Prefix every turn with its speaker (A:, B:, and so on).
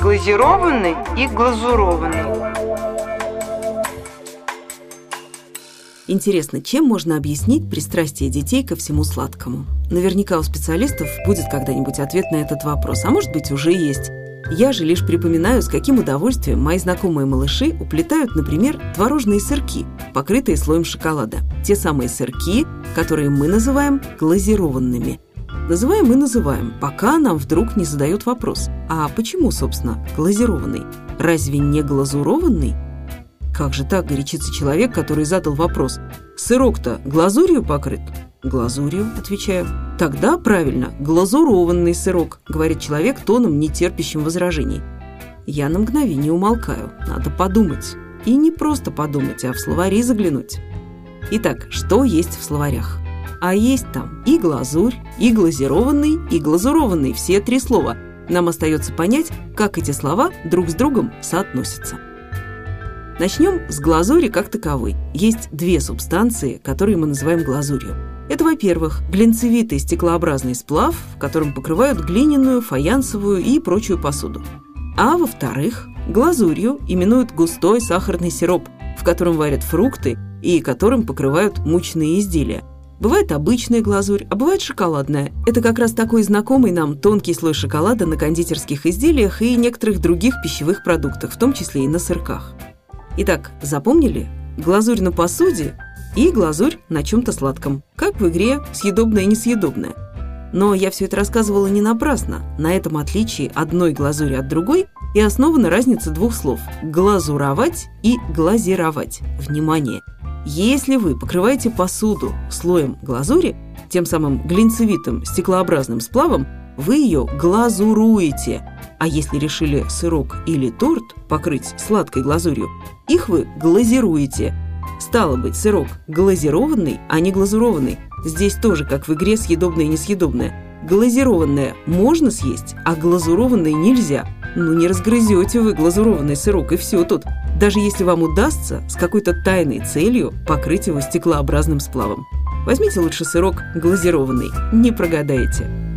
A: Глазированный и глазурованный.
B: Интересно, чем можно объяснить пристрастие детей ко всему сладкому? Наверняка у специалистов будет когда-нибудь ответ на этот вопрос, а может быть уже есть. Я же лишь припоминаю, с каким удовольствием мои знакомые малыши уплетают, например, творожные сырки, покрытые слоем шоколада. Те самые сырки, которые мы называем глазированными. Называем и называем, пока нам вдруг не задают вопрос. А почему, собственно, глазированный? Разве не глазурованный? Как же так горячится человек, который задал вопрос? Сырок-то глазурью покрыт? Глазурью, отвечаю. Тогда правильно, глазурованный сырок, говорит человек тоном, не терпящим возражений. Я на мгновение умолкаю. Надо подумать. И не просто подумать, а в словари заглянуть. Итак, что есть в словарях? А есть там и глазурь, и глазированный, и глазурованный, все три слова. Нам остается понять, как эти слова друг с другом соотносятся. Начнем с глазури как таковой. Есть две субстанции, которые мы называем глазурью. Это, во-первых, глинцевитый стеклообразный сплав, в котором покрывают глиняную, фаянсовую и прочую посуду. А во-вторых, глазурью именуют густой сахарный сироп, в котором варят фрукты и которым покрывают мучные изделия. Бывает обычная глазурь, а бывает шоколадная. Это как раз такой знакомый нам тонкий слой шоколада на кондитерских изделиях и некоторых других пищевых продуктах, в том числе и на сырках. Итак, запомнили? Глазурь на посуде и глазурь на чем-то сладком, как в игре «Съедобное и несъедобное». Но я все это рассказывала не напрасно. На этом отличии одной глазури от другой и основана разница двух слов – глазуровать и глазировать. Внимание! Если вы покрываете посуду слоем глазури, тем самым глинцевитым стеклообразным сплавом, вы ее глазуруете. А если решили сырок или торт покрыть сладкой глазурью, их вы глазируете. Стало быть, сырок глазированный, а не глазурованный. Здесь тоже, как в игре съедобное и несъедобное. Глазированное можно съесть, а глазурованное нельзя. Ну не разгрызете вы глазурованный сырок, и все тут. Даже если вам удастся с какой-то тайной целью покрыть его стеклообразным сплавом. Возьмите лучше сырок глазированный, не прогадаете.